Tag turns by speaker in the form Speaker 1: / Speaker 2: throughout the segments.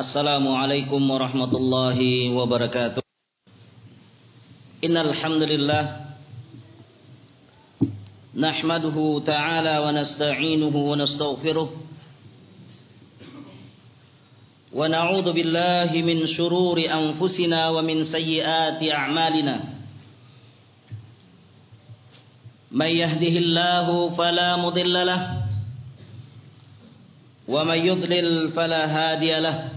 Speaker 1: Assalamualaikum warahmatullahi wabarakatuh. Innal alhamdulillah. nahmaduhu ta'ala wa nasta'inuhu wa nastaghfiruh wa na'udzu billahi min shururi anfusina wa min sayyiati a'malina. May yahdihillahu fala mudilla lahu wa may yudlil fala.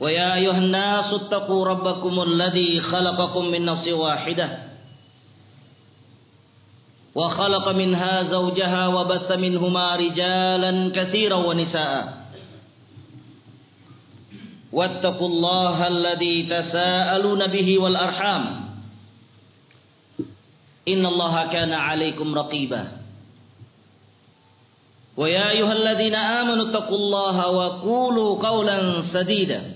Speaker 1: ويا أيها الناس اتقوا ربكم الذي خلقكم من نفس واحدة وخلق منها زوجها وبث منهما رجالا كثيرا ونساء واتقوا الله الذي تساءلون به والأرحام إن الله كان عليكم رقيبا ويا أيها الذين آمنوا اتقوا الله وقولوا قولا سديدا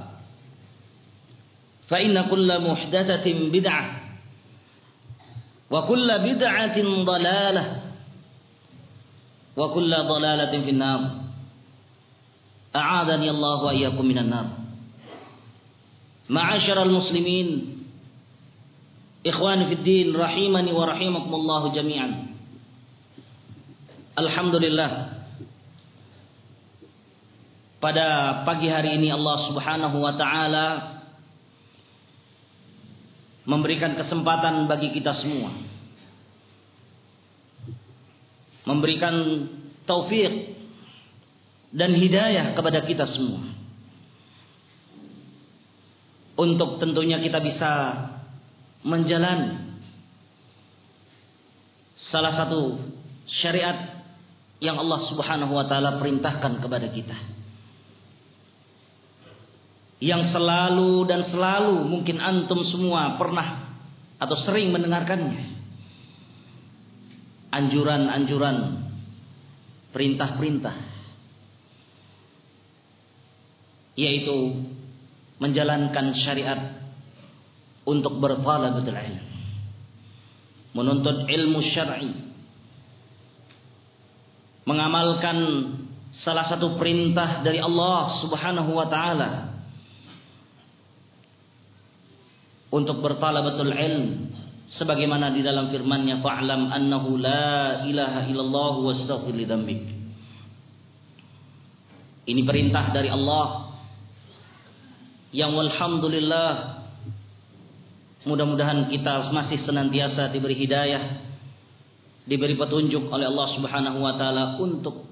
Speaker 1: فإن كل محدثة بدعة وكل بدعة ضلالة وكل ضلالة في النار أعاذني الله وإياكم من النار معاشر المسلمين إخواني في الدين رحمني ورحمكم الله جميعا الحمد لله pada pagi hari ini Allah Subhanahu wa taala memberikan kesempatan bagi kita semua. Memberikan taufik dan hidayah kepada kita semua. Untuk tentunya kita bisa menjalani salah satu syariat yang Allah Subhanahu wa taala perintahkan kepada kita yang selalu dan selalu mungkin antum semua pernah atau sering mendengarkannya. Anjuran-anjuran perintah-perintah. Yaitu menjalankan syariat untuk bertalabatul ilm. Menuntut ilmu syar'i. Mengamalkan salah satu perintah dari Allah Subhanahu wa taala untuk bertalabatul ilm sebagaimana di dalam firman-Nya fa'lam annahu la ilaha illallah wastaghfir li dzambik ini perintah dari Allah. Yang walhamdulillah mudah-mudahan kita masih senantiasa diberi hidayah diberi petunjuk oleh Allah Subhanahu wa taala untuk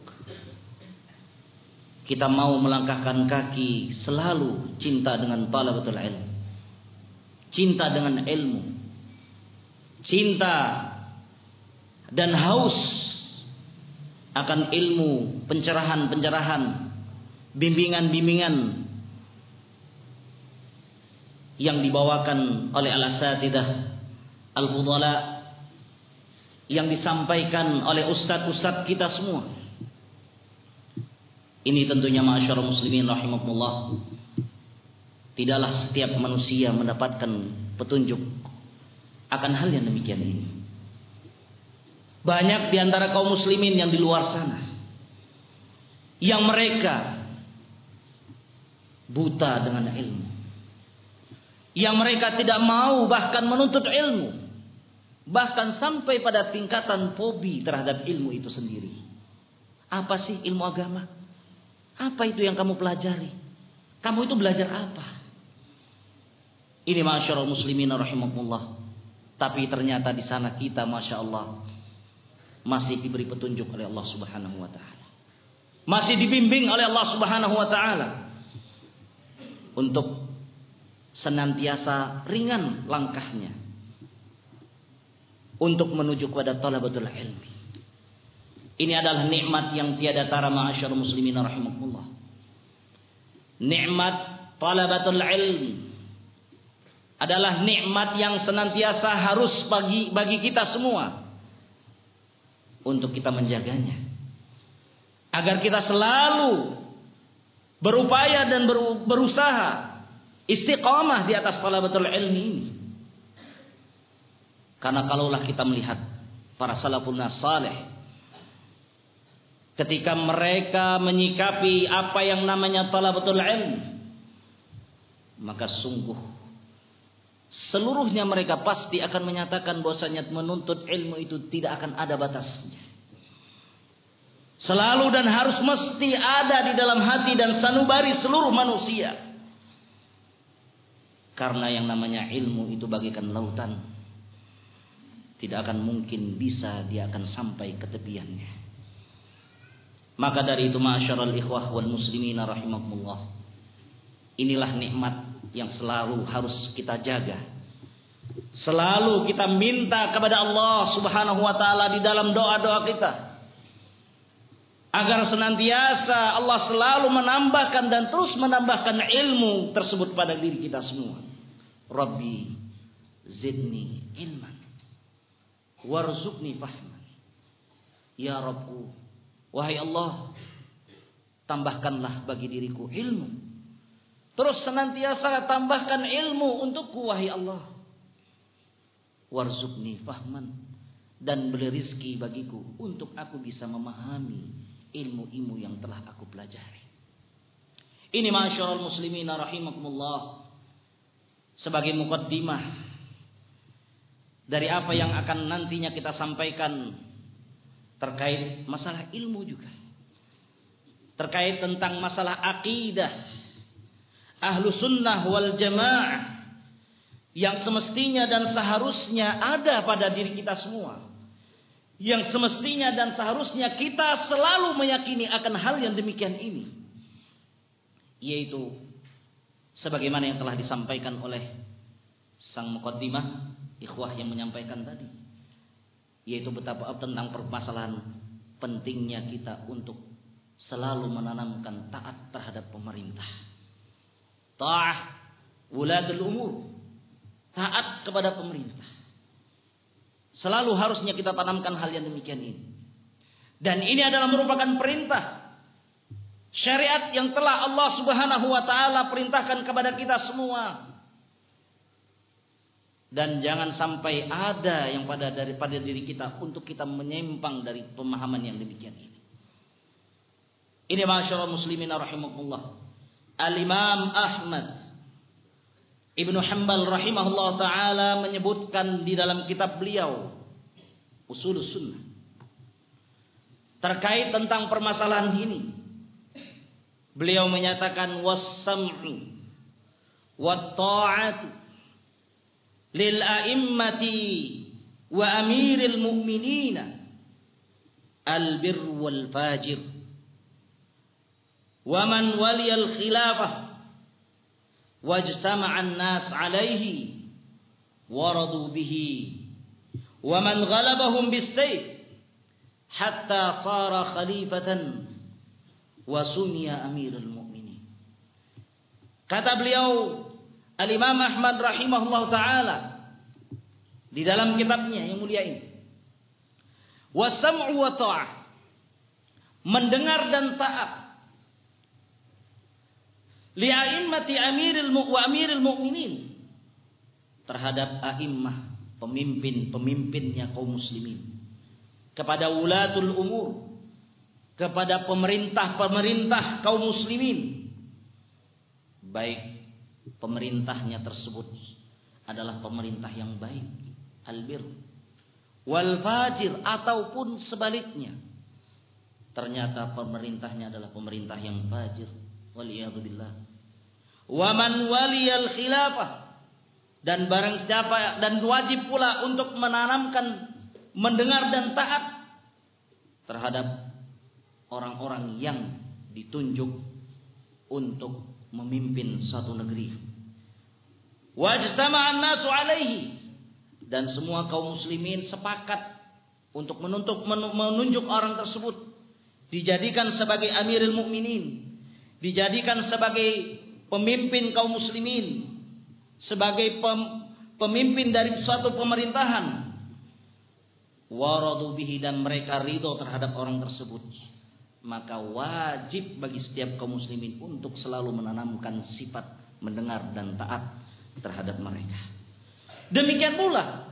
Speaker 1: kita mau melangkahkan kaki selalu cinta dengan talabatul ilm cinta dengan ilmu, cinta dan haus akan ilmu, pencerahan-pencerahan, bimbingan-bimbingan yang dibawakan oleh al-asatidah al-fudala yang disampaikan oleh ustadz-ustadz kita semua. Ini tentunya ma'asyarul muslimin rahimakumullah Tidaklah setiap manusia mendapatkan petunjuk akan hal yang demikian ini. Banyak di antara kaum muslimin yang di luar sana yang mereka buta dengan ilmu. Yang mereka tidak mau bahkan menuntut ilmu. Bahkan sampai pada tingkatan fobi terhadap ilmu itu sendiri. Apa sih ilmu agama? Apa itu yang kamu pelajari? Kamu itu belajar apa? Ini masyarakat muslimin rahimahullah. Tapi ternyata di sana kita masya Allah masih diberi petunjuk oleh Allah Subhanahu wa taala. Masih dibimbing oleh Allah Subhanahu wa taala untuk senantiasa ringan langkahnya untuk menuju kepada talabatul ilmi. Ini adalah nikmat yang tiada tara ma'asyar muslimin rahimakumullah. Nikmat talabatul ilmi adalah nikmat yang senantiasa harus bagi bagi kita semua. Untuk kita menjaganya. Agar kita selalu berupaya dan berusaha istiqamah di atas talabatul ilmi ini. Karena kalaulah kita melihat para salafun saleh ketika mereka menyikapi apa yang namanya talabatul ilmi maka sungguh seluruhnya mereka pasti akan menyatakan bahwasanya menuntut ilmu itu tidak akan ada batasnya. Selalu dan harus mesti ada di dalam hati dan sanubari seluruh manusia. Karena yang namanya ilmu itu bagikan lautan. Tidak akan mungkin bisa dia akan sampai ke tepiannya. Maka dari itu ma'asyaral ikhwah wal muslimina rahimakumullah. Inilah nikmat yang selalu harus kita jaga. Selalu kita minta kepada Allah Subhanahu wa taala di dalam doa-doa kita. Agar senantiasa Allah selalu menambahkan dan terus menambahkan ilmu tersebut pada diri kita semua. Rabbi zidni ilman warzuqni fahman. Ya Rabbku, wahai Allah, tambahkanlah bagi diriku ilmu Terus senantiasa tambahkan ilmu untukku wahai Allah. Warzukni fahman dan beri rizki bagiku untuk aku bisa memahami ilmu-ilmu yang telah aku pelajari. Ini masyarakat muslimin rahimakumullah sebagai mukaddimah dari apa yang akan nantinya kita sampaikan terkait masalah ilmu juga. Terkait tentang masalah akidah ahlu sunnah wal jamaah yang semestinya dan seharusnya ada pada diri kita semua. Yang semestinya dan seharusnya kita selalu meyakini akan hal yang demikian ini. Yaitu sebagaimana yang telah disampaikan oleh sang mukaddimah ikhwah yang menyampaikan tadi. Yaitu betapa tentang permasalahan pentingnya kita untuk selalu menanamkan taat terhadap pemerintah Ta'ah wulatul umur. Taat kepada pemerintah. Selalu harusnya kita tanamkan hal yang demikian ini. Dan ini adalah merupakan perintah syariat yang telah Allah Subhanahu wa taala perintahkan kepada kita semua. Dan jangan sampai ada yang pada daripada diri kita untuk kita menyimpang dari pemahaman yang demikian ini. Ini masyaallah muslimin rahimakumullah. Al-Imam Ahmad Ibnu Hanbal rahimahullah taala menyebutkan di dalam kitab beliau Usul Sunnah terkait tentang permasalahan ini. Beliau menyatakan was-sam'u wat-ta'atu lil a'immati wa amiril mu'minina al-birr wal fajir wa man waliyal khilafah. Wajtama'an nas alaihi waradu bihi. Wa man ghalabahum bisayf hatta sara khalifatan. Wa amirul mu'minin. Kata beliau al-imam Ahmad rahimahullah taala di dalam kitabnya yang mulia ini wasam'u wa ta'ah. Mendengar dan taat li'aimmati amiril wa amiril mu'minin. Terhadap a'immah pemimpin-pemimpinnya kaum muslimin. Kepada ulatul umur. Kepada pemerintah-pemerintah kaum muslimin. Baik pemerintahnya tersebut adalah pemerintah yang baik albir. Wal fajir ataupun sebaliknya. Ternyata pemerintahnya adalah pemerintah yang fajir. Waliyadzubillah wa man waliyal khilafah. Dan barang siapa dan wajib pula untuk menanamkan mendengar dan taat terhadap orang-orang yang ditunjuk untuk memimpin satu negeri. Wajtama'an nasu alaihi. Dan semua kaum muslimin sepakat untuk menuntut menunjuk orang tersebut. Dijadikan sebagai amirul mukminin, dijadikan sebagai pemimpin kaum muslimin, sebagai pem, pemimpin dari suatu pemerintahan. Waradu bihi dan mereka ridho terhadap orang tersebut. Maka wajib bagi setiap kaum muslimin untuk selalu menanamkan sifat mendengar dan taat terhadap mereka. Demikian pula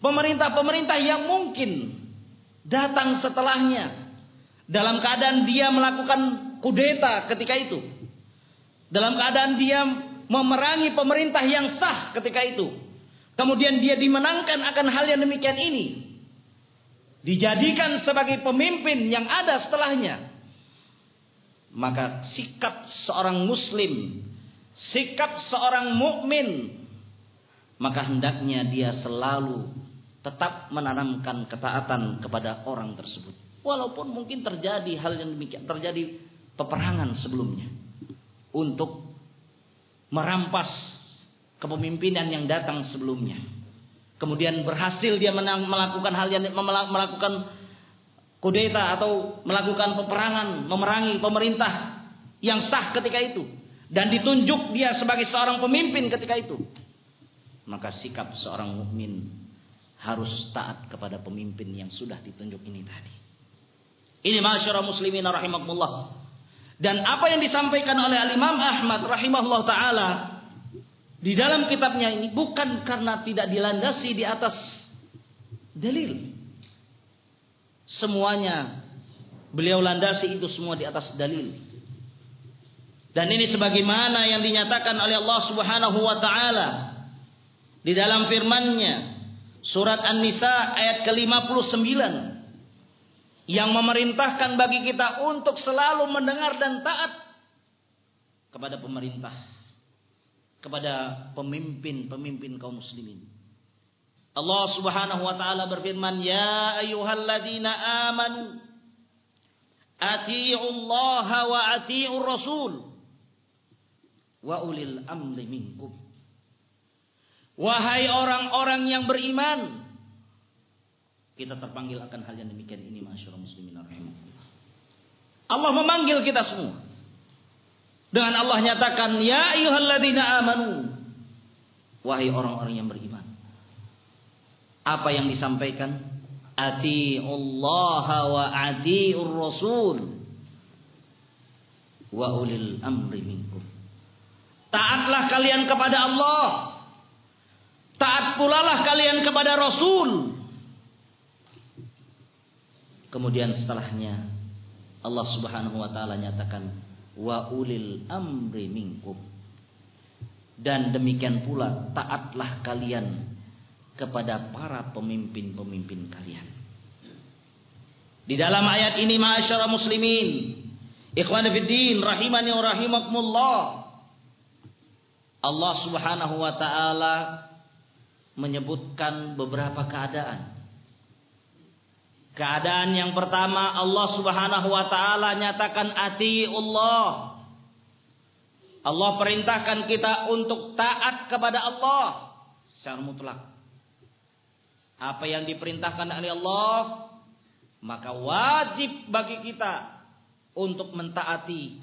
Speaker 1: pemerintah-pemerintah yang mungkin datang setelahnya dalam keadaan dia melakukan kudeta ketika itu. Dalam keadaan dia memerangi pemerintah yang sah ketika itu. Kemudian dia dimenangkan akan hal yang demikian ini. Dijadikan sebagai pemimpin yang ada setelahnya. Maka sikap seorang muslim, sikap seorang mukmin, maka hendaknya dia selalu tetap menanamkan ketaatan kepada orang tersebut. Walaupun mungkin terjadi hal yang demikian, terjadi peperangan sebelumnya untuk merampas kepemimpinan yang datang sebelumnya. Kemudian berhasil dia menang, melakukan hal yang melakukan kudeta atau melakukan peperangan, memerangi pemerintah yang sah ketika itu dan ditunjuk dia sebagai seorang pemimpin ketika itu. Maka sikap seorang mukmin harus taat kepada pemimpin yang sudah ditunjuk ini tadi. Ini masyarakat muslimin rahimakumullah. Dan apa yang disampaikan oleh Al-Imam Ahmad rahimahullah taala di dalam kitabnya ini bukan karena tidak dilandasi di atas dalil. Semuanya beliau landasi itu semua di atas dalil. Dan ini sebagaimana yang dinyatakan oleh Allah Subhanahu wa taala di dalam firman-Nya surat An-Nisa ayat ke-59 yang memerintahkan bagi kita untuk selalu mendengar dan taat kepada pemerintah, kepada pemimpin-pemimpin kaum muslimin. Allah Subhanahu wa taala berfirman, "Ya ayyuhalladzina amanu Allah wa atii'ur rasul wa ulil amri minkum." Wahai orang-orang yang beriman, kita terpanggil akan hal yang demikian ini masyarakat muslimin. Allah memanggil kita semua. Dengan Allah nyatakan, Ya ayuhalladzina amanu. Wahai orang-orang yang beriman. Apa yang disampaikan? Allah wa ati'ur rasul. Wa ulil amri minkum. Taatlah kalian kepada Allah. Taat pula lah kalian kepada Rasul. Kemudian setelahnya Allah Subhanahu wa taala nyatakan wa ulil amri minkum. Dan demikian pula taatlah kalian kepada para pemimpin-pemimpin kalian. Di dalam ayat ini ma'asyara muslimin, ikhwan fiddin rahimani wa rahimakumullah. Allah Subhanahu wa taala menyebutkan beberapa keadaan Keadaan yang pertama Allah Subhanahu wa taala nyatakan ati Allah. Allah perintahkan kita untuk taat kepada Allah secara mutlak. Apa yang diperintahkan oleh Allah maka wajib bagi kita untuk mentaati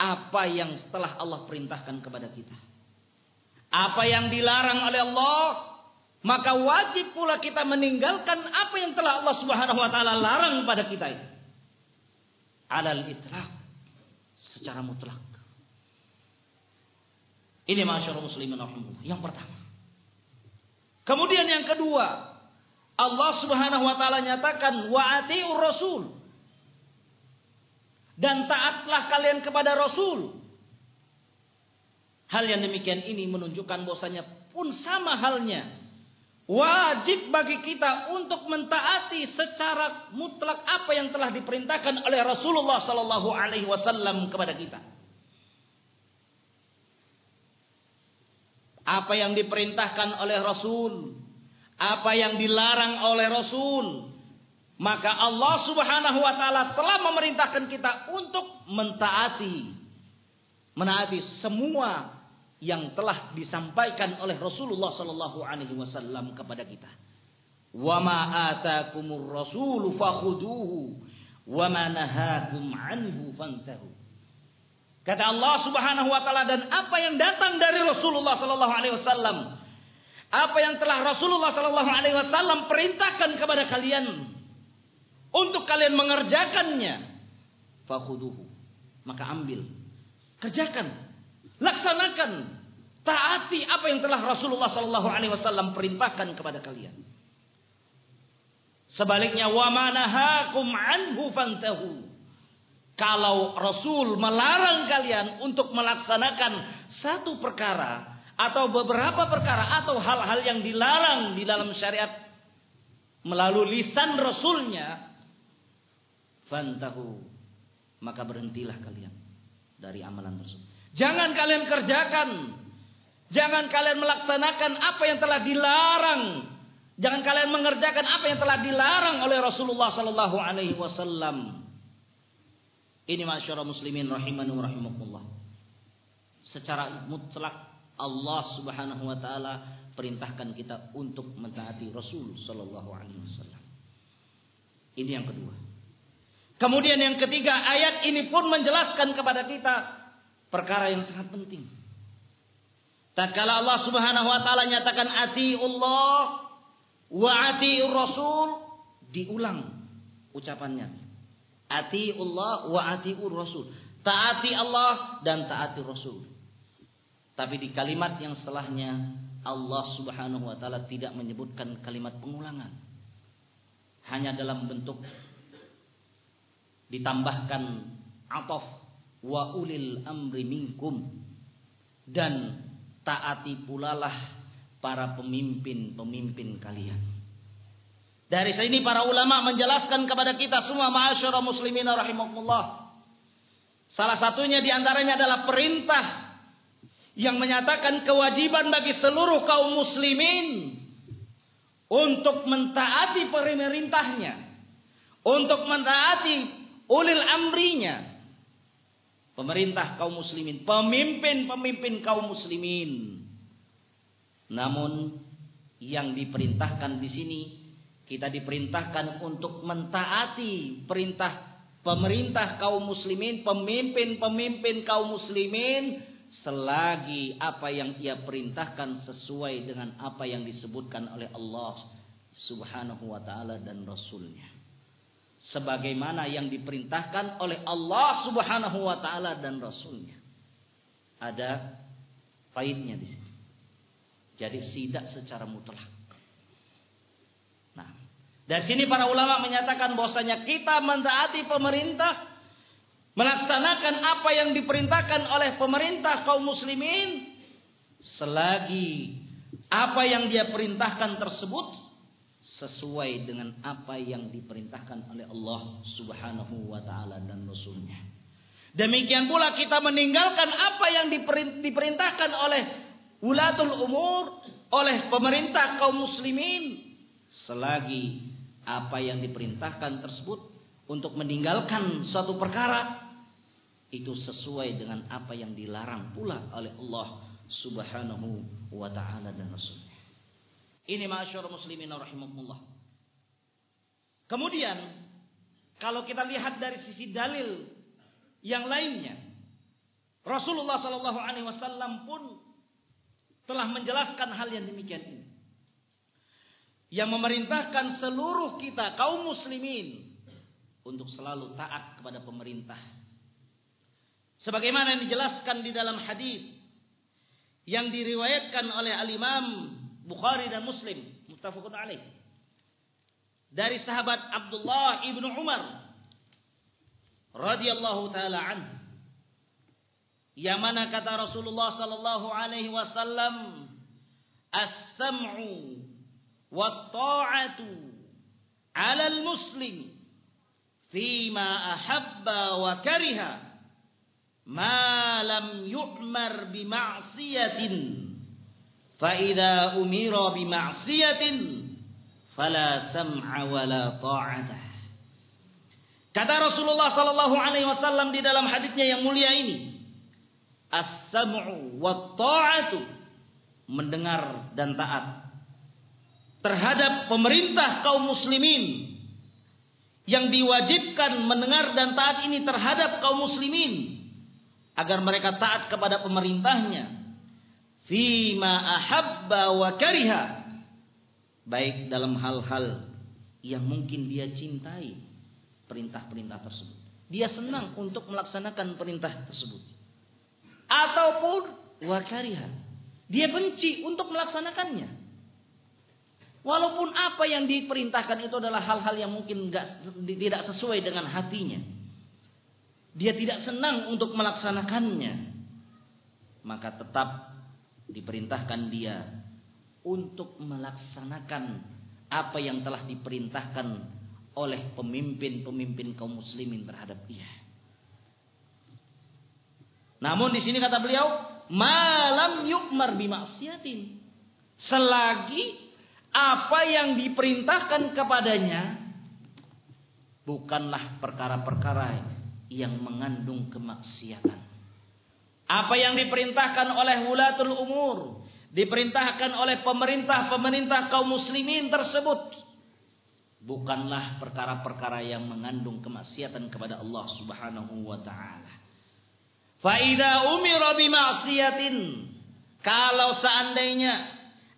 Speaker 1: apa yang setelah Allah perintahkan kepada kita. Apa yang dilarang oleh Allah maka wajib pula kita meninggalkan apa yang telah Allah Subhanahu wa taala larang pada kita itu. Alal itlaq secara mutlak. Ini masyarakat muslimin yang pertama. Kemudian yang kedua, Allah Subhanahu wa taala nyatakan wa atiur rasul. Dan taatlah kalian kepada Rasul. Hal yang demikian ini menunjukkan bahwasanya pun sama halnya Wajib bagi kita untuk mentaati secara mutlak apa yang telah diperintahkan oleh Rasulullah Sallallahu Alaihi Wasallam kepada kita. apa yang diperintahkan oleh Rasul, apa yang dilarang oleh Rasul, maka Allah Subhanahu wa taala telah memerintahkan kita untuk mentaati menaati semua yang telah disampaikan oleh Rasulullah sallallahu alaihi wasallam kepada kita. Wa ma atakumur rasul fakhuduhu wa ma nahakum anhu fantahu. Kata Allah Subhanahu wa taala dan apa yang datang dari Rasulullah sallallahu alaihi wasallam apa yang telah Rasulullah sallallahu alaihi wasallam perintahkan kepada kalian untuk kalian mengerjakannya fakhuduhu maka ambil kerjakan Laksanakan, taati apa yang telah Rasulullah Sallallahu Alaihi Wasallam perintahkan kepada kalian. Sebaliknya, wa manahakum anhu fantahu. Kalau Rasul melarang kalian untuk melaksanakan satu perkara atau beberapa perkara atau hal-hal yang dilarang di dalam syariat melalui lisan Rasulnya, fantahu, maka berhentilah kalian dari amalan tersebut. Jangan kalian kerjakan. Jangan kalian melaksanakan apa yang telah dilarang. Jangan kalian mengerjakan apa yang telah dilarang oleh Rasulullah sallallahu alaihi wasallam. Ini masyarakat muslimin rahimani wa rahimakumullah. Secara mutlak Allah Subhanahu wa taala perintahkan kita untuk mentaati Rasul sallallahu alaihi wasallam. Ini yang kedua. Kemudian yang ketiga, ayat ini pun menjelaskan kepada kita perkara yang sangat penting. Tak kala Allah Subhanahu wa taala nyatakan Allah wa atiur rasul diulang ucapannya. Allah wa atiur rasul. Taati Allah dan taati Rasul. Tapi di kalimat yang setelahnya Allah Subhanahu wa taala tidak menyebutkan kalimat pengulangan. Hanya dalam bentuk ditambahkan ataf wa ulil amri minkum dan taati pulalah para pemimpin-pemimpin kalian. Dari sini para ulama menjelaskan kepada kita semua ma'asyara muslimin rahimakumullah. Salah satunya di antaranya adalah perintah yang menyatakan kewajiban bagi seluruh kaum muslimin untuk mentaati pemerintahnya, untuk mentaati ulil amrinya, pemerintah kaum muslimin, pemimpin-pemimpin kaum muslimin. Namun yang diperintahkan di sini kita diperintahkan untuk mentaati perintah pemerintah kaum muslimin, pemimpin-pemimpin kaum muslimin selagi apa yang ia perintahkan sesuai dengan apa yang disebutkan oleh Allah Subhanahu wa taala dan rasulnya sebagaimana yang diperintahkan oleh Allah Subhanahu wa taala dan rasulnya. Ada faidnya di sini. Jadi tidak secara mutlak. Nah, dari sini para ulama menyatakan bahwasanya kita mentaati pemerintah melaksanakan apa yang diperintahkan oleh pemerintah kaum muslimin selagi apa yang dia perintahkan tersebut sesuai dengan apa yang diperintahkan oleh Allah Subhanahu wa taala dan rasulnya. Demikian pula kita meninggalkan apa yang diperintahkan oleh ulatul umur, oleh pemerintah kaum muslimin selagi apa yang diperintahkan tersebut untuk meninggalkan suatu perkara itu sesuai dengan apa yang dilarang pula oleh Allah Subhanahu wa taala dan rasulnya. Ini masyur muslimin rahimahullah. Kemudian kalau kita lihat dari sisi dalil yang lainnya, Rasulullah Shallallahu Alaihi Wasallam pun telah menjelaskan hal yang demikian ini, yang memerintahkan seluruh kita kaum muslimin untuk selalu taat kepada pemerintah. Sebagaimana yang dijelaskan di dalam hadis yang diriwayatkan oleh Al Imam Bukhari dan Muslim muttafaqun alaih. Dari sahabat Abdullah ibnu Umar radhiyallahu taala anhu. Yang mana kata Rasulullah sallallahu alaihi wasallam as-sam'u wat-ta'atu 'ala al-muslim fima ahabba wa kariha ma lam yu'mar bi ma'siyatin Umira bi ma'siyatin fala sam'a wala ta'ata. Kata Rasulullah sallallahu alaihi wasallam di dalam hadisnya yang mulia ini, as-sam'u wa ta'atu mendengar dan taat terhadap pemerintah kaum muslimin yang diwajibkan mendengar dan taat ini terhadap kaum muslimin agar mereka taat kepada pemerintahnya fima ahabba wa kariha. Baik dalam hal-hal yang mungkin dia cintai perintah-perintah tersebut. Dia senang untuk melaksanakan perintah tersebut. Ataupun wa kariha. Dia benci untuk melaksanakannya. Walaupun apa yang diperintahkan itu adalah hal-hal yang mungkin gak, tidak sesuai dengan hatinya. Dia tidak senang untuk melaksanakannya. Maka tetap diperintahkan dia untuk melaksanakan apa yang telah diperintahkan oleh pemimpin-pemimpin kaum muslimin terhadap dia. Namun di sini kata beliau, malam yukmar bimaksiatin. Selagi apa yang diperintahkan kepadanya bukanlah perkara-perkara yang mengandung kemaksiatan. Apa yang diperintahkan oleh wulatul umur, diperintahkan oleh pemerintah-pemerintah kaum muslimin tersebut bukanlah perkara-perkara yang mengandung kemaksiatan kepada Allah Subhanahu wa taala. Fa idza umira bimaksiatin kalau seandainya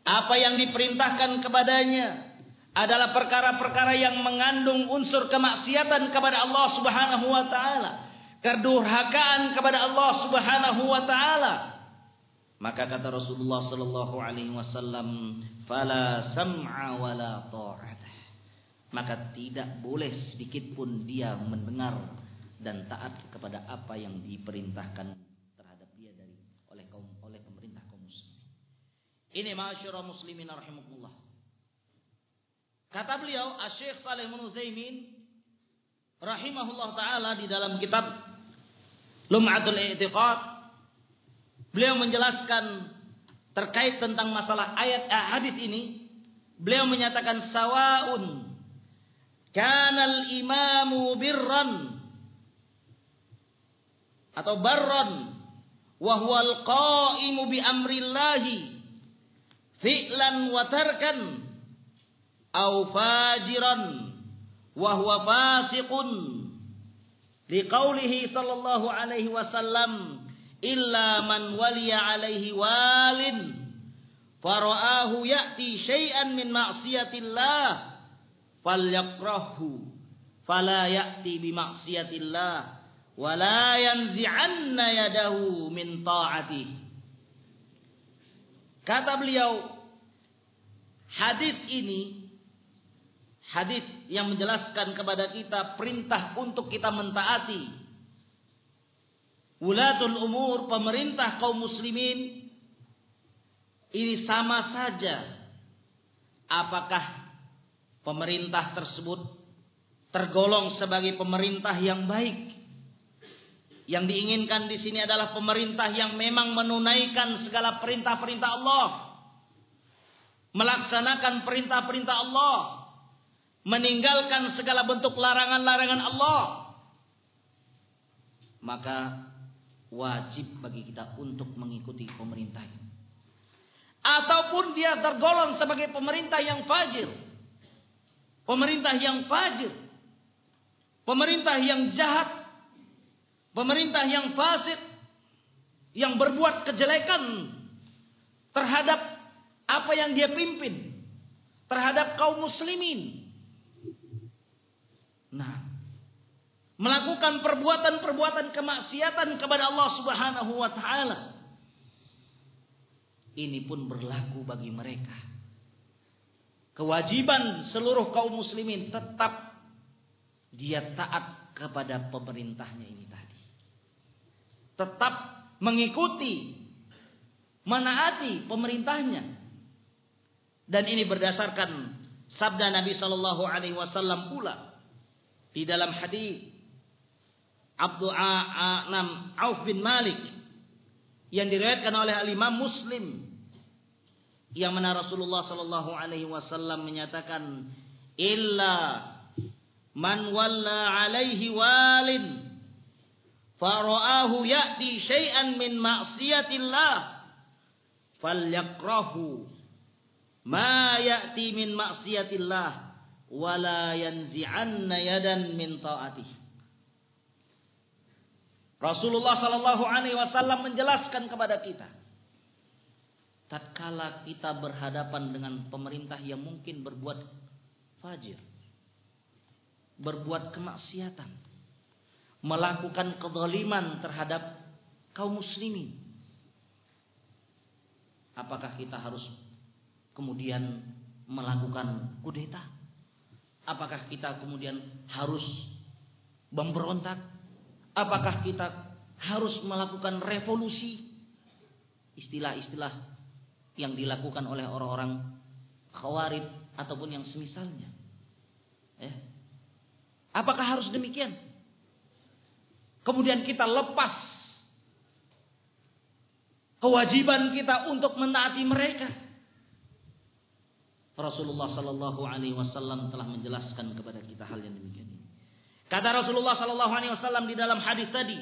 Speaker 1: apa yang diperintahkan kepadanya adalah perkara-perkara yang mengandung unsur kemaksiatan kepada Allah Subhanahu wa taala, kedurhakaan kepada Allah Subhanahu wa taala. Maka kata Rasulullah sallallahu alaihi wasallam, "Fala sam'a wala ta'at." Maka tidak boleh sedikit pun dia mendengar dan taat kepada apa yang diperintahkan Ini masyarakat muslimin rahimakumullah. Kata beliau, Syekh Saleh bin Utsaimin rahimahullah taala di dalam kitab Lum'atul I'tiqad. Beliau menjelaskan terkait tentang masalah ayat eh, hadis ini. Beliau menyatakan sawaun kanal imamu birran atau barran wa huwal qaimu bi amrillahi fi'lan wa tarkan au fajiran wa huwa fasiqun liqaulihi sallallahu alaihi wasallam illa man waliya alaihi walin fara'ahu ya'ti syai'an min ma'siyatillah falyakrahu fala ya'ti bi ma'siyatillah wa la yanzi'anna yadahu min ta'atihi Kata beliau, hadis ini hadis yang menjelaskan kepada kita perintah untuk kita mentaati ulatul umur pemerintah kaum muslimin ini sama saja apakah pemerintah tersebut tergolong sebagai pemerintah yang baik yang diinginkan di sini adalah pemerintah yang memang menunaikan segala perintah-perintah Allah. Melaksanakan perintah-perintah Allah. Meninggalkan segala bentuk larangan-larangan Allah. Maka wajib bagi kita untuk mengikuti pemerintah ini. Ataupun dia tergolong sebagai pemerintah yang fajir. Pemerintah yang fajir. Pemerintah yang jahat pemerintah yang fasik yang berbuat kejelekan terhadap apa yang dia pimpin terhadap kaum muslimin. Nah, melakukan perbuatan-perbuatan kemaksiatan kepada Allah Subhanahu wa taala. Ini pun berlaku bagi mereka. Kewajiban seluruh kaum muslimin tetap dia taat kepada pemerintahnya ini tetap mengikuti menaati pemerintahnya dan ini berdasarkan sabda Nabi Shallallahu Alaihi Wasallam pula di dalam hadis Abdul Anam Auf bin Malik. Yang diriwayatkan oleh Imam Muslim. Yang mana Rasulullah sallallahu alaihi wasallam menyatakan illa man walla alaihi walin faraahu ya'ti syai'an min ma'siyatillah falyakrahu ma ya'ti min ma'siyatillah wala yanzi'anna yadan min ta'atihi Rasulullah sallallahu alaihi wasallam menjelaskan kepada kita tatkala kita berhadapan dengan pemerintah yang mungkin berbuat fajir berbuat kemaksiatan melakukan kezaliman terhadap kaum muslimin apakah kita harus kemudian melakukan kudeta? Apakah kita kemudian harus memberontak Apakah kita harus melakukan revolusi? Istilah-istilah yang dilakukan oleh orang-orang khawarij ataupun yang semisalnya. Eh? Apakah harus demikian? Kemudian kita lepas kewajiban kita untuk menaati mereka. Rasulullah Sallallahu Alaihi Wasallam telah menjelaskan kepada kita hal yang demikian. Kata Rasulullah sallallahu alaihi wasallam di dalam hadis tadi,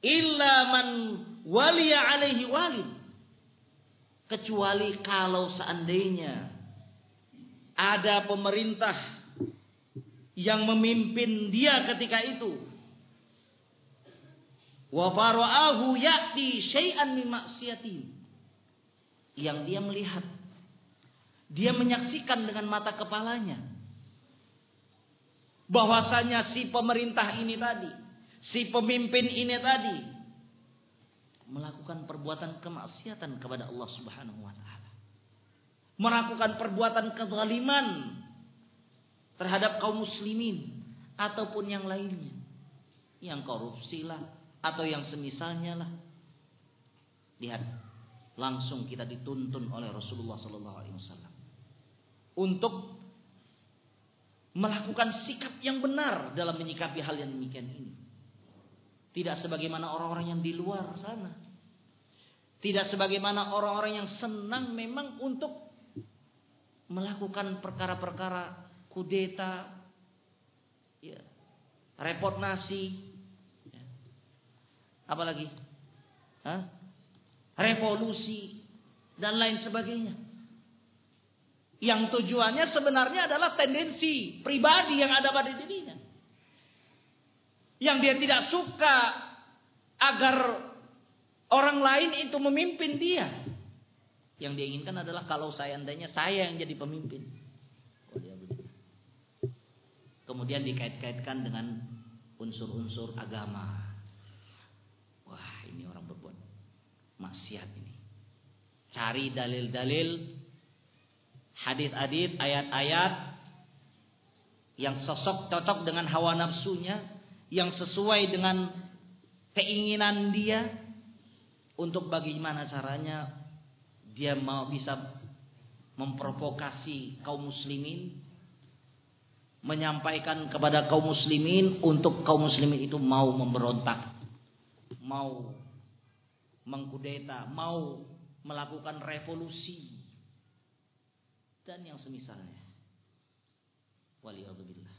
Speaker 1: "Illa man waliya alaihi walid." Kecuali kalau seandainya ada pemerintah yang memimpin dia ketika itu. Wa ya'ti syai'an min Yang dia melihat dia menyaksikan dengan mata kepalanya bahwasanya si pemerintah ini tadi, si pemimpin ini tadi melakukan perbuatan kemaksiatan kepada Allah Subhanahu wa taala. Melakukan perbuatan kezaliman terhadap kaum muslimin ataupun yang lainnya. Yang korupsi lah atau yang semisalnya lah. Lihat, langsung kita dituntun oleh Rasulullah sallallahu alaihi wasallam untuk melakukan sikap yang benar dalam menyikapi hal yang demikian ini. Tidak sebagaimana orang-orang yang di luar sana. Tidak sebagaimana orang-orang yang senang memang untuk melakukan perkara-perkara kudeta, ya, repot nasi, ya. apalagi, Hah? revolusi dan lain sebagainya. Yang tujuannya sebenarnya adalah tendensi pribadi yang ada pada dirinya. Yang dia tidak suka agar orang lain itu memimpin dia. Yang dia inginkan adalah kalau saya andainya saya yang jadi pemimpin. Oh, Kemudian dikait-kaitkan dengan unsur-unsur agama. Wah, ini orang berbuat maksiat ini. Cari dalil-dalil hadis-hadis, ayat-ayat yang sosok cocok dengan hawa nafsunya, yang sesuai dengan keinginan dia untuk bagaimana caranya dia mau bisa memprovokasi kaum muslimin menyampaikan kepada kaum muslimin untuk kaum muslimin itu mau memberontak, mau mengkudeta, mau melakukan revolusi dan yang semisalnya. Waliyadzubillah.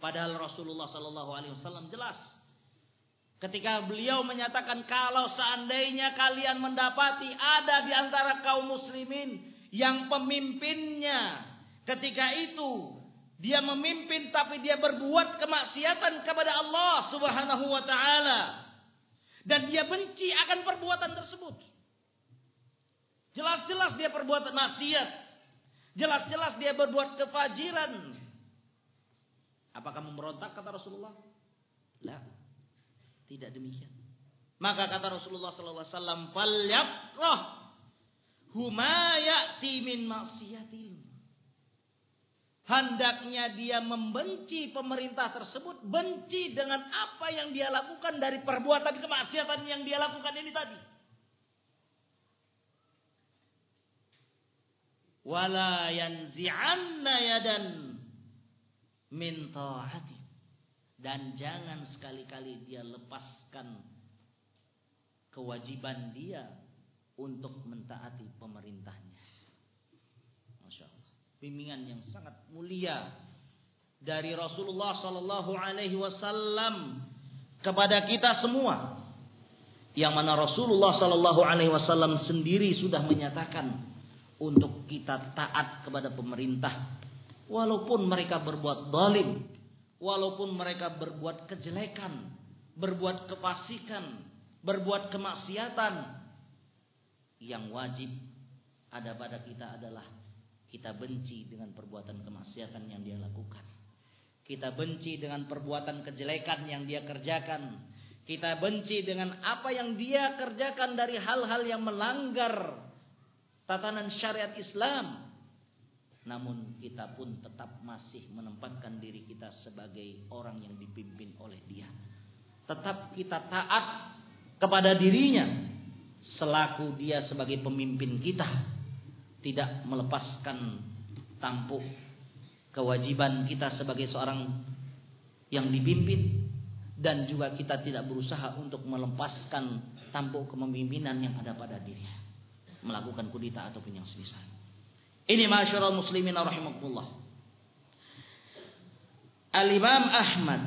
Speaker 1: Padahal Rasulullah Sallallahu Alaihi Wasallam jelas ketika beliau menyatakan kalau seandainya kalian mendapati ada di antara kaum muslimin yang pemimpinnya ketika itu dia memimpin tapi dia berbuat kemaksiatan kepada Allah Subhanahu wa taala dan dia benci akan perbuatan tersebut. Jelas-jelas dia perbuatan maksiat. Jelas-jelas dia berbuat kefajiran. Apakah memberontak kata Rasulullah? La. Tidak demikian. Maka kata Rasulullah sallallahu alaihi wasallam, "Falyakrah huma ya'ti min maksiatin." Hendaknya dia membenci pemerintah tersebut, benci dengan apa yang dia lakukan dari perbuatan kemaksiatan yang dia lakukan ini tadi. Wala yanzi'anna yadan min ta'ati dan jangan sekali-kali dia lepaskan kewajiban dia untuk mentaati pemerintahnya. bimbingan yang sangat mulia dari Rasulullah sallallahu alaihi wasallam kepada kita semua yang mana Rasulullah sallallahu alaihi wasallam sendiri sudah menyatakan untuk kita taat kepada pemerintah walaupun mereka berbuat zalim walaupun mereka berbuat kejelekan berbuat kefasikan berbuat kemaksiatan yang wajib ada pada kita adalah kita benci dengan perbuatan kemaksiatan yang dia lakukan. Kita benci dengan perbuatan kejelekan yang dia kerjakan. Kita benci dengan apa yang dia kerjakan dari hal-hal yang melanggar tatanan syariat Islam. Namun kita pun tetap masih menempatkan diri kita sebagai orang yang dipimpin oleh dia. Tetap kita taat kepada dirinya selaku dia sebagai pemimpin kita tidak melepaskan tampuk kewajiban kita sebagai seorang yang dipimpin dan juga kita tidak berusaha untuk melepaskan tampuk kepemimpinan yang ada pada dirinya melakukan kudita ataupun yang semisal ini masyarakat muslimin rahimakumullah. Al-Imam Ahmad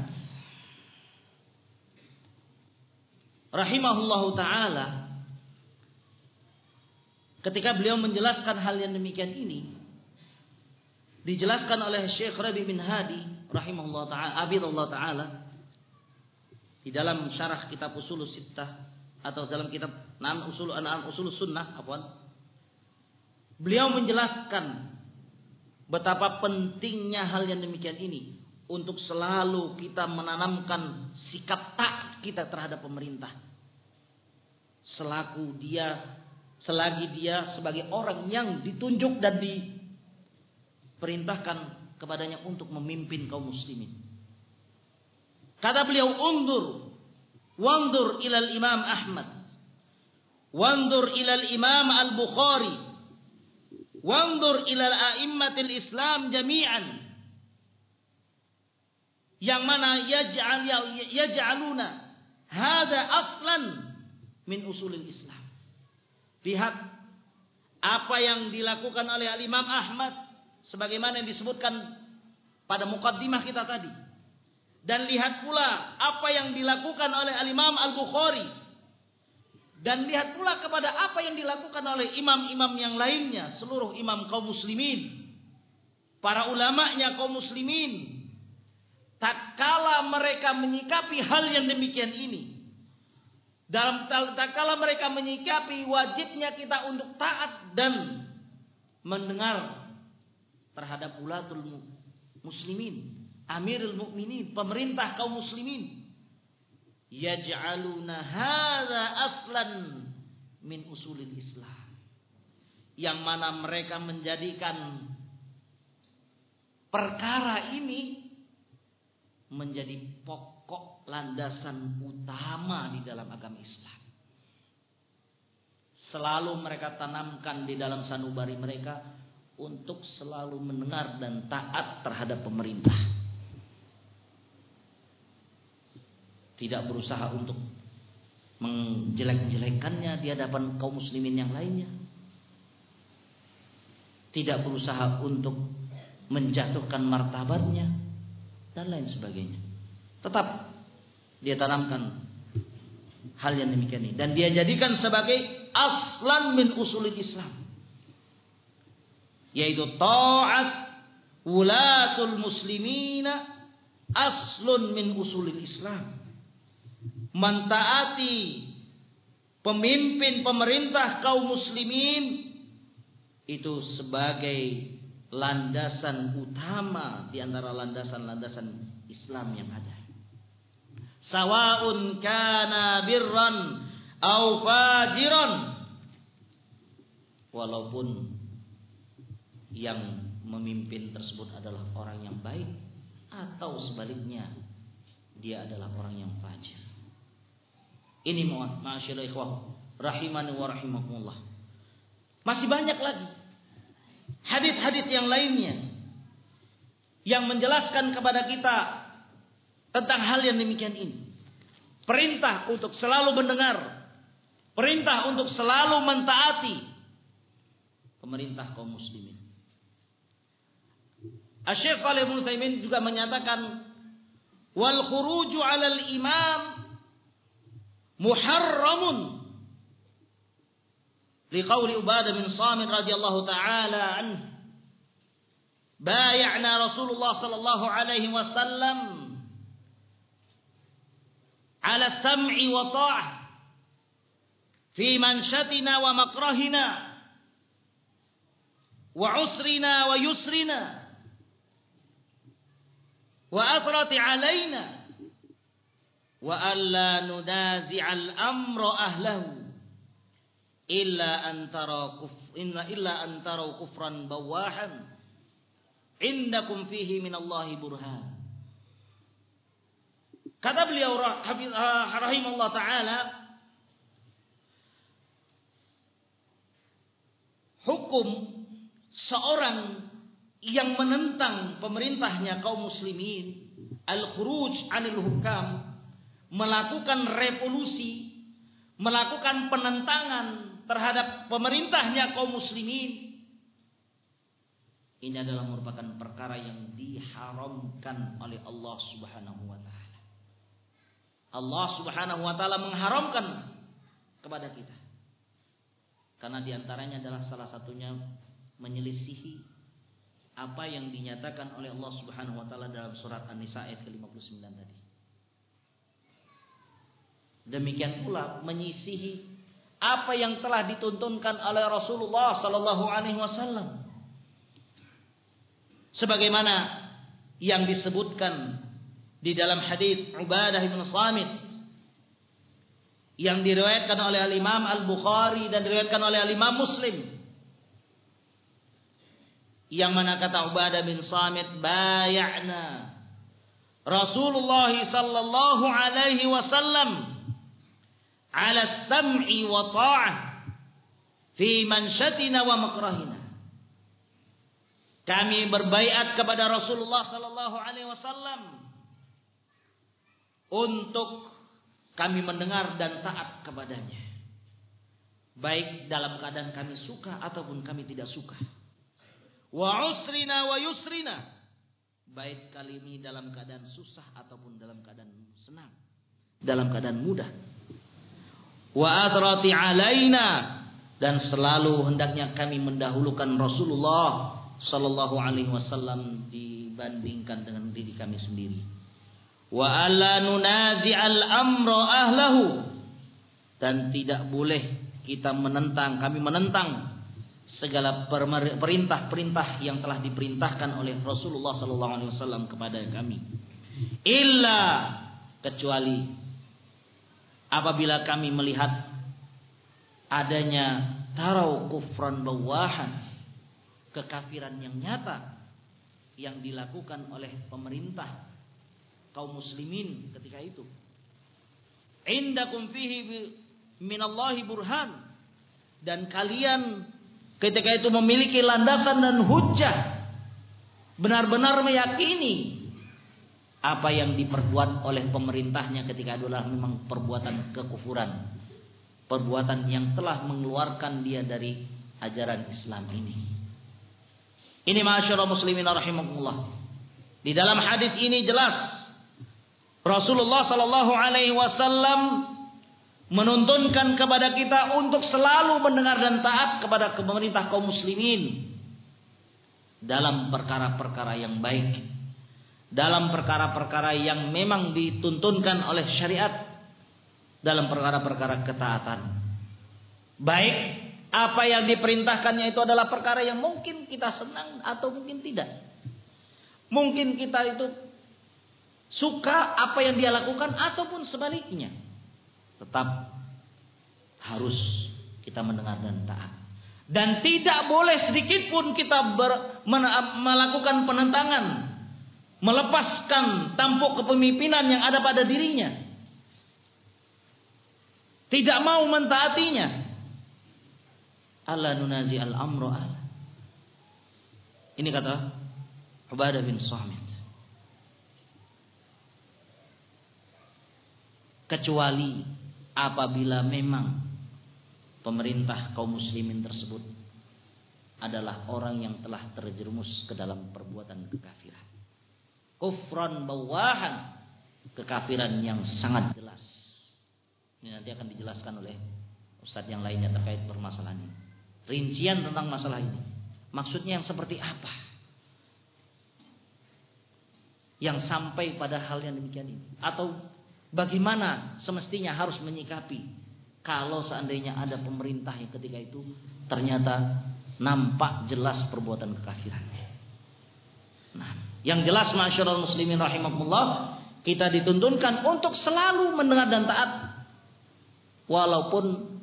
Speaker 1: rahimahullahu taala ketika beliau menjelaskan hal yang demikian ini dijelaskan oleh Syekh Rabi bin Hadi rahimahullah taala abidullah taala di dalam syarah kitab usul sittah atau dalam kitab enam usul enam usul sunnah apa beliau menjelaskan betapa pentingnya hal yang demikian ini untuk selalu kita menanamkan sikap tak kita terhadap pemerintah. Selaku dia, selagi dia sebagai orang yang ditunjuk dan diperintahkan kepadanya untuk memimpin kaum muslimin. Kata beliau, undur, wandur ilal imam Ahmad, wandur ilal imam al-Bukhari, wandur ilal a'immatil Islam jami'an yang mana yaj'al yaj'aluna hadza aslan min usulil Islam. Lihat apa yang dilakukan oleh Al-Imam Ahmad sebagaimana yang disebutkan pada mukaddimah kita tadi. Dan lihat pula apa yang dilakukan oleh Al-Imam Al-Bukhari. Dan lihat pula kepada apa yang dilakukan oleh imam-imam yang lainnya, seluruh imam kaum muslimin, para ulamanya kaum muslimin, tak kala mereka menyikapi hal yang demikian ini. Dalam tak kala mereka menyikapi wajibnya kita untuk taat dan mendengar terhadap ulatul muslimin, amirul mukminin, pemerintah kaum muslimin. Yaj'aluna hadza aslan min usulil Islam. Yang mana mereka menjadikan perkara ini menjadi pokok landasan utama di dalam agama Islam. Selalu mereka tanamkan di dalam sanubari mereka untuk selalu mendengar dan taat terhadap pemerintah. Tidak berusaha untuk menjelek-jelekannya di hadapan kaum muslimin yang lainnya. Tidak berusaha untuk menjatuhkan martabatnya dan lain sebagainya. Tetap dia tanamkan hal yang demikian ini dan dia jadikan sebagai aslan min usulil Islam. Yaitu taat wulatul muslimina aslun min usulil Islam. Mentaati pemimpin pemerintah kaum muslimin itu sebagai landasan utama di antara landasan-landasan Islam yang ada. Sawaun kana birran au fajiran. Walaupun yang memimpin tersebut adalah orang yang baik atau sebaliknya dia adalah orang yang fajir. Ini ma'asyiral ikhwah rahimani wa rahimakumullah. Masih banyak lagi hadis-hadis yang lainnya yang menjelaskan kepada kita tentang hal yang demikian ini. Perintah untuk selalu mendengar, perintah untuk selalu mentaati pemerintah kaum muslimin. Saleh Bin juga menyatakan wal khuruju 'alal imam muharramun liqauli Ubadah bin Samit radhiyallahu taala anhu بايعنا رسول الله صلى الله عليه وسلم على السمع وطاعة في منشتنا ومكرهنا وعسرنا ويسرنا وأثرت علينا وألا ندازع الأمر أهله إلا أن ترى كف إن إلا أن تروا كفرا بواحا. عندكم فيه من الله برهان. كتب لي آه، رحمه الله تعالى حكم seorang yang menentang pemerintahnya kaum muslimin al-khuruj anil hukam melakukan revolusi melakukan penentangan terhadap pemerintahnya kaum muslimin ini adalah merupakan perkara yang diharamkan oleh Allah Subhanahu wa taala. Allah Subhanahu wa taala mengharamkan kepada kita. Karena di antaranya adalah salah satunya menyelisihi apa yang dinyatakan oleh Allah Subhanahu wa taala dalam surat An-Nisa ayat ke-59 tadi. Demikian pula menyisihi apa yang telah dituntunkan oleh Rasulullah sallallahu alaihi wasallam. Sebagaimana yang disebutkan di dalam hadis Ubadah bin Samit yang diriwayatkan oleh Al Imam Al Bukhari dan diriwayatkan oleh Al Imam Muslim. Yang mana kata Ubadah bin Samit bay'na Rasulullah sallallahu alaihi wasallam ala sam'i wa ta'ah fi manshatina wa makrahina kami berbaiat kepada Rasulullah sallallahu alaihi wasallam untuk kami mendengar dan taat kepadanya. Baik dalam keadaan kami suka ataupun kami tidak suka. Wa usrina wa yusrina. Baik kali ini dalam keadaan susah ataupun dalam keadaan senang. Dalam keadaan mudah. Wa alaina dan selalu hendaknya kami mendahulukan Rasulullah sallallahu alaihi wasallam dibandingkan dengan diri kami sendiri. Wa alla nunazi'al amra ahlahu dan tidak boleh kita menentang, kami menentang segala perintah-perintah yang telah diperintahkan oleh Rasulullah sallallahu alaihi wasallam kepada kami. Illa kecuali apabila kami melihat adanya tarau kufran bawahan kekafiran yang nyata yang dilakukan oleh pemerintah kaum muslimin ketika itu. Indakum fihi minallahi burhan dan kalian ketika itu memiliki landasan dan hujah benar-benar meyakini apa yang diperbuat oleh pemerintahnya ketika adalah memang perbuatan kekufuran. Perbuatan yang telah mengeluarkan dia dari ajaran Islam ini. Ini masyarakat muslimin rahimahullah. Di dalam hadis ini jelas Rasulullah sallallahu alaihi wasallam menuntunkan kepada kita untuk selalu mendengar dan taat kepada pemerintah kaum muslimin dalam perkara-perkara yang baik, dalam perkara-perkara yang memang dituntunkan oleh syariat, dalam perkara-perkara ketaatan. Baik apa yang diperintahkannya itu adalah perkara yang mungkin kita senang atau mungkin tidak. Mungkin kita itu suka apa yang dia lakukan ataupun sebaliknya. Tetap harus kita mendengar dan taat. Dan tidak boleh sedikit pun kita ber, men, melakukan penentangan. Melepaskan tampuk kepemimpinan yang ada pada dirinya. Tidak mau mentaatinya Ala nunazi al amru ala. Ini kata Ubadah bin Samit. Kecuali apabila memang pemerintah kaum muslimin tersebut adalah orang yang telah terjerumus ke dalam perbuatan kekafiran. Kufran bawahan, kekafiran yang sangat jelas. Ini nanti akan dijelaskan oleh ustadz yang lainnya terkait permasalahan ini. Rincian tentang masalah ini. Maksudnya yang seperti apa? Yang sampai pada hal yang demikian ini. Atau bagaimana semestinya harus menyikapi kalau seandainya ada pemerintah yang ketika itu ternyata nampak jelas perbuatan kekafiran. Nah, yang jelas masyarakat muslimin rahimahullah kita dituntunkan untuk selalu mendengar dan taat walaupun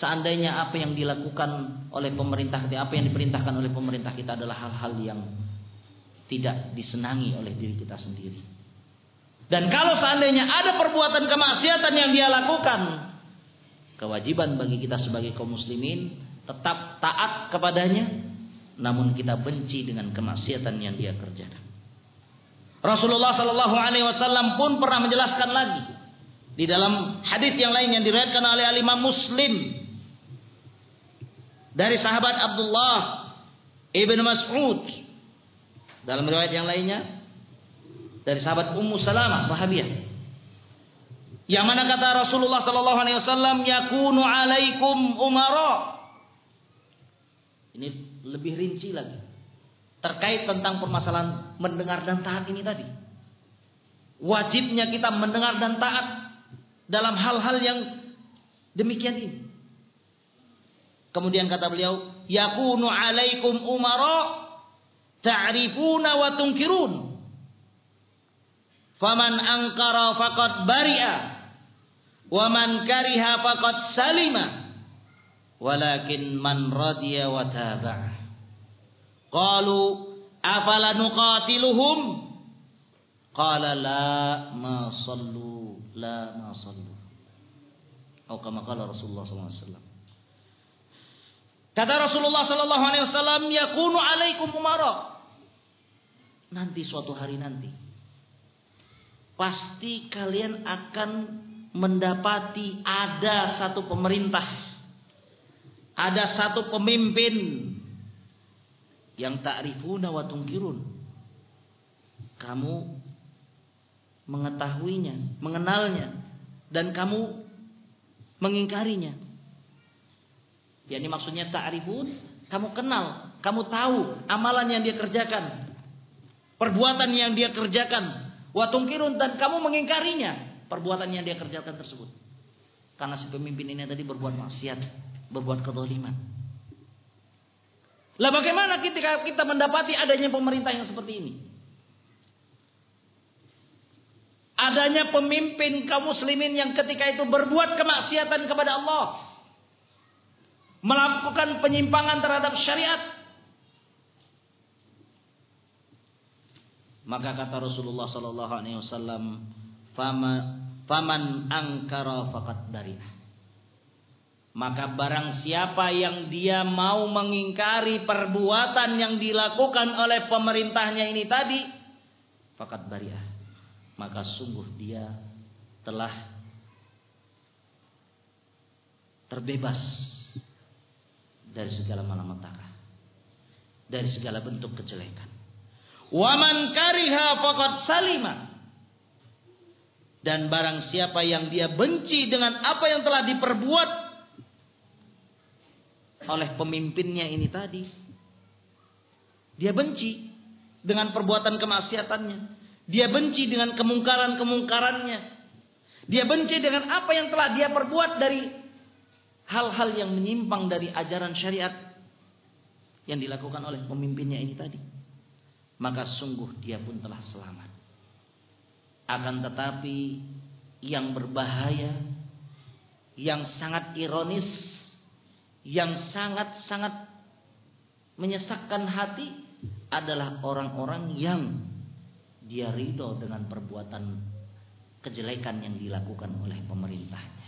Speaker 1: seandainya apa yang dilakukan oleh pemerintah apa yang diperintahkan oleh pemerintah kita adalah hal-hal yang tidak disenangi oleh diri kita sendiri. Dan kalau seandainya ada perbuatan kemaksiatan yang dia lakukan, kewajiban bagi kita sebagai kaum muslimin tetap taat kepadanya, namun kita benci dengan kemaksiatan yang dia kerjakan. Rasulullah Shallallahu Alaihi Wasallam pun pernah menjelaskan lagi di dalam hadis yang lain yang diriwayatkan oleh Imam Muslim dari sahabat Abdullah ibn Mas'ud. Dalam riwayat yang lainnya dari sahabat Ummu Salamah sahabiah yang mana kata Rasulullah sallallahu alaihi wasallam yakunu alaikum umara ini lebih rinci lagi terkait tentang permasalahan mendengar dan taat ini tadi wajibnya kita mendengar dan taat dalam hal-hal yang demikian ini Kemudian kata beliau, yakunu alaikum umara ta'rifuna wa tunkirun. Faman angkara faqad bari'a wa man kariha faqad salima. Walakin man radiya wa taba'a. Qalu afala nuqatiluhum? Qala la ma sallu la ma sallu. Atau kama qala Rasulullah sallallahu alaihi wasallam. Kata Rasulullah Sallallahu Alaihi Wasallam, yakunu alaikum umara. Nanti suatu hari nanti, pasti kalian akan mendapati ada satu pemerintah, ada satu pemimpin yang ta'rifuna wa tungkirun. Kamu mengetahuinya, mengenalnya, dan kamu mengingkarinya. Ya ini maksudnya ta'rifun, kamu kenal, kamu tahu amalan yang dia kerjakan. Perbuatan yang dia kerjakan. Wa tungkirun dan kamu mengingkarinya perbuatan yang dia kerjakan tersebut. Karena si pemimpin ini tadi berbuat maksiat, berbuat kezaliman. Lah bagaimana ketika kita mendapati adanya pemerintah yang seperti ini? Adanya pemimpin kaum muslimin yang ketika itu berbuat kemaksiatan kepada Allah melakukan penyimpangan terhadap syariat. Maka kata Rasulullah sallallahu alaihi wasallam, "Faman angkara faqad bari'ah." Maka barang siapa yang dia mau mengingkari perbuatan yang dilakukan oleh pemerintahnya ini tadi, fakat bariah. Maka sungguh dia telah terbebas dari segala malapetaka, dari segala bentuk kejelekan. Waman kariha faqad salima. Dan barang siapa yang dia benci dengan apa yang telah diperbuat oleh pemimpinnya ini tadi. Dia benci dengan perbuatan kemaksiatannya. Dia benci dengan kemungkaran-kemungkarannya. Dia benci dengan apa yang telah dia perbuat dari hal-hal yang menyimpang dari ajaran syariat yang dilakukan oleh pemimpinnya ini tadi, maka sungguh dia pun telah selamat. Akan tetapi yang berbahaya, yang sangat ironis, yang sangat-sangat menyesakkan hati adalah orang-orang yang dia ridho dengan perbuatan kejelekan yang dilakukan oleh pemerintahnya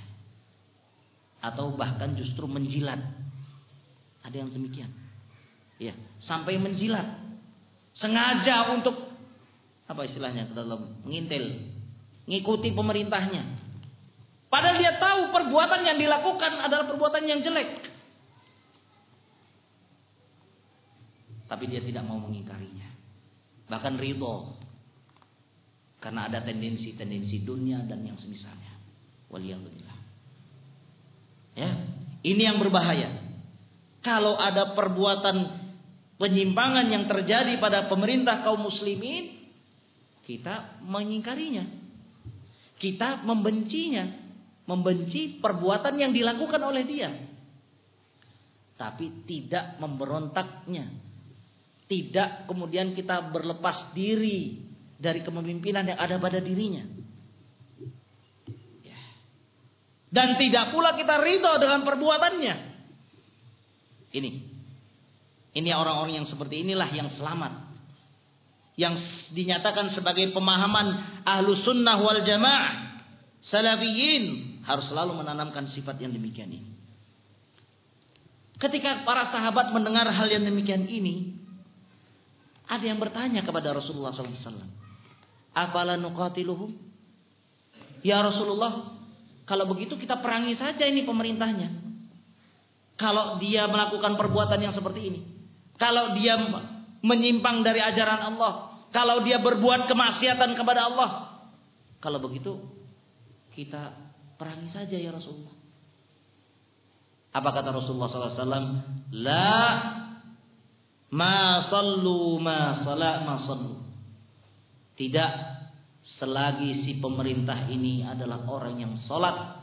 Speaker 1: atau bahkan justru menjilat. Ada yang demikian. Ya, sampai menjilat. Sengaja untuk apa istilahnya dalam mengintil, ngikuti pemerintahnya. Padahal dia tahu perbuatan yang dilakukan adalah perbuatan yang jelek. Tapi dia tidak mau mengingkarinya. Bahkan ridho karena ada tendensi-tendensi dunia dan yang semisalnya. Waliyahulillah. Ya, ini yang berbahaya. Kalau ada perbuatan penyimpangan yang terjadi pada pemerintah kaum muslimin, kita mengingkarinya. Kita membencinya, membenci perbuatan yang dilakukan oleh dia. Tapi tidak memberontaknya. Tidak kemudian kita berlepas diri dari kepemimpinan yang ada pada dirinya. Ya. Dan tidak pula kita ridho dengan perbuatannya. Ini. Ini orang-orang yang seperti inilah yang selamat. Yang dinyatakan sebagai pemahaman ahlu sunnah wal jamaah. Salafiyin. Harus selalu menanamkan sifat yang demikian ini. Ketika para sahabat mendengar hal yang demikian ini. Ada yang bertanya kepada Rasulullah SAW. Afala nuqatiluhum? Ya Rasulullah, kalau begitu kita perangi saja ini pemerintahnya. Kalau dia melakukan perbuatan yang seperti ini. Kalau dia menyimpang dari ajaran Allah. Kalau dia berbuat kemaksiatan kepada Allah. Kalau begitu, kita perangi saja ya Rasulullah. Apa kata Rasulullah SAW? La ma sallu ma salat ma sallu. Tidak selagi si pemerintah ini adalah orang yang sholat,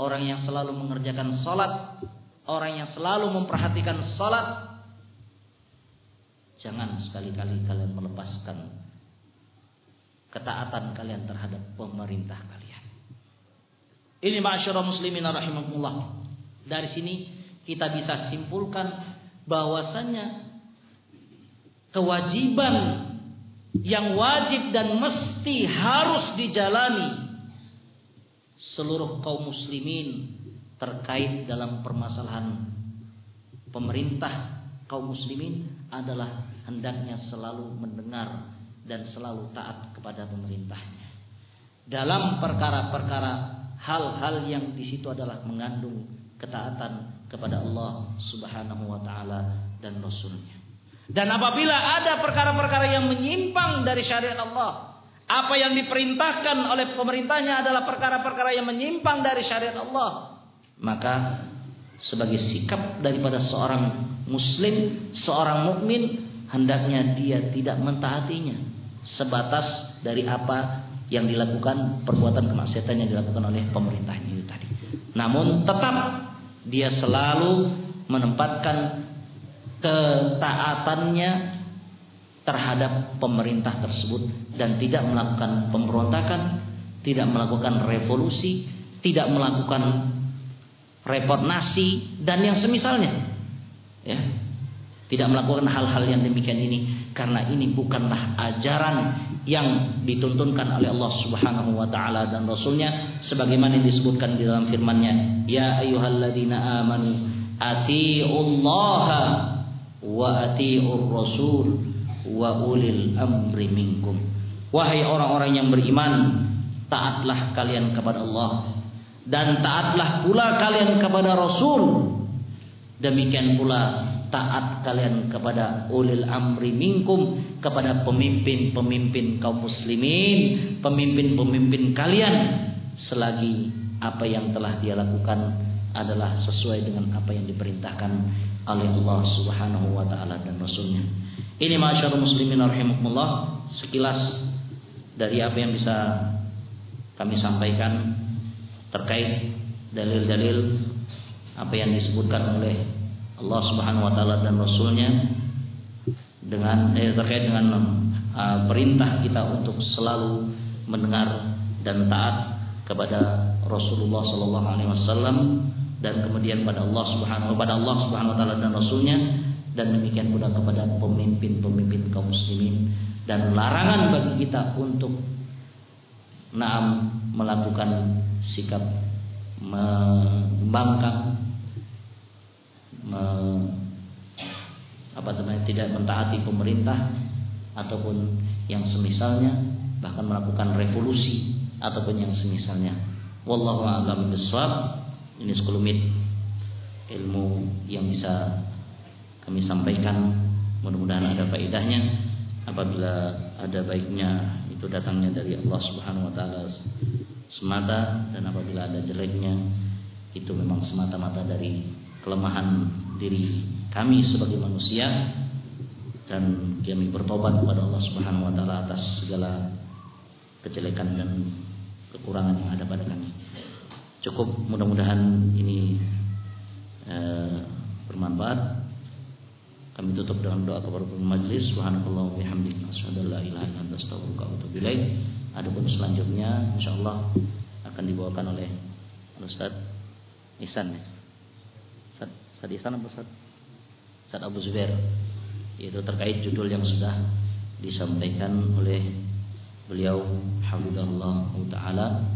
Speaker 1: orang yang selalu mengerjakan sholat, orang yang selalu memperhatikan sholat. Jangan sekali-kali kalian melepaskan ketaatan kalian terhadap pemerintah kalian. Ini masyarakat muslimin rahimahullah. Dari sini kita bisa simpulkan bahwasannya kewajiban yang wajib dan mesti harus dijalani seluruh kaum muslimin terkait dalam permasalahan pemerintah kaum muslimin adalah hendaknya selalu mendengar dan selalu taat kepada pemerintahnya. Dalam perkara-perkara hal-hal yang di situ adalah mengandung ketaatan kepada Allah Subhanahu wa taala dan rasulnya. Dan apabila ada perkara-perkara yang menyimpang dari syariat Allah, apa yang diperintahkan oleh pemerintahnya adalah perkara-perkara yang menyimpang dari syariat Allah, maka sebagai sikap daripada seorang muslim, seorang mukmin hendaknya dia tidak mentaatinya sebatas dari apa yang dilakukan perbuatan kemaksiatan yang dilakukan oleh pemerintahnya itu tadi. Namun tetap dia selalu menempatkan ketaatannya terhadap pemerintah tersebut dan tidak melakukan pemberontakan, tidak melakukan revolusi, tidak melakukan reformasi dan yang semisalnya. Ya. Tidak melakukan hal-hal yang demikian ini karena ini bukanlah ajaran yang dituntunkan oleh Allah Subhanahu wa taala dan rasulnya sebagaimana disebutkan di dalam firman-Nya, "Ya ayyuhalladzina amanu atiiullaha wa ati'ur rasul wa ulil amri minkum. Wahai orang-orang yang beriman, taatlah kalian kepada Allah dan taatlah pula kalian kepada Rasul. Demikian pula taat kalian kepada ulil amri minkum kepada pemimpin-pemimpin kaum muslimin, pemimpin-pemimpin kalian selagi apa yang telah dia lakukan adalah sesuai dengan apa yang diperintahkan oleh Allah Subhanahu wa taala dan rasulnya. Ini masyarakat muslimin rahimakumullah sekilas dari apa yang bisa kami sampaikan terkait dalil-dalil apa yang disebutkan oleh Allah Subhanahu wa taala dan rasulnya dengan eh, terkait dengan uh, perintah kita untuk selalu mendengar dan taat kepada Rasulullah sallallahu alaihi wasallam dan kemudian pada Allah Subhanahu pada Allah Subhanahu wa taala dan rasulnya dan demikian pula kepada pemimpin-pemimpin kaum muslimin. Dan larangan bagi kita untuk naam melakukan sikap membangkang me, apa namanya tidak mentaati pemerintah ataupun yang semisalnya bahkan melakukan revolusi ataupun yang semisalnya. Wallahu a'lam bishawab ini sekelumit ilmu yang bisa kami sampaikan. mudah-mudahan ada faedahnya apabila ada baiknya itu datangnya dari Allah Subhanahu wa taala semata dan apabila ada jeleknya itu memang semata-mata dari kelemahan diri kami sebagai manusia dan kami bertobat kepada Allah Subhanahu wa taala atas segala kejelekan dan kekurangan yang ada pada kami. Cukup mudah-mudahan ini eh, bermanfaat. Kami tutup dengan doa kepada majlis. Subhanallah wa bihamdika asyhadu an la ilaha illa anta astaghfiruka wa atubu. Adapun selanjutnya insyaallah akan dibawakan oleh Ustaz Ihsan ya. Ustaz, Ustaz Ihsan apa Ustaz? Ustaz Abu Zubair. Yaitu terkait judul yang sudah disampaikan oleh beliau hafizallahu taala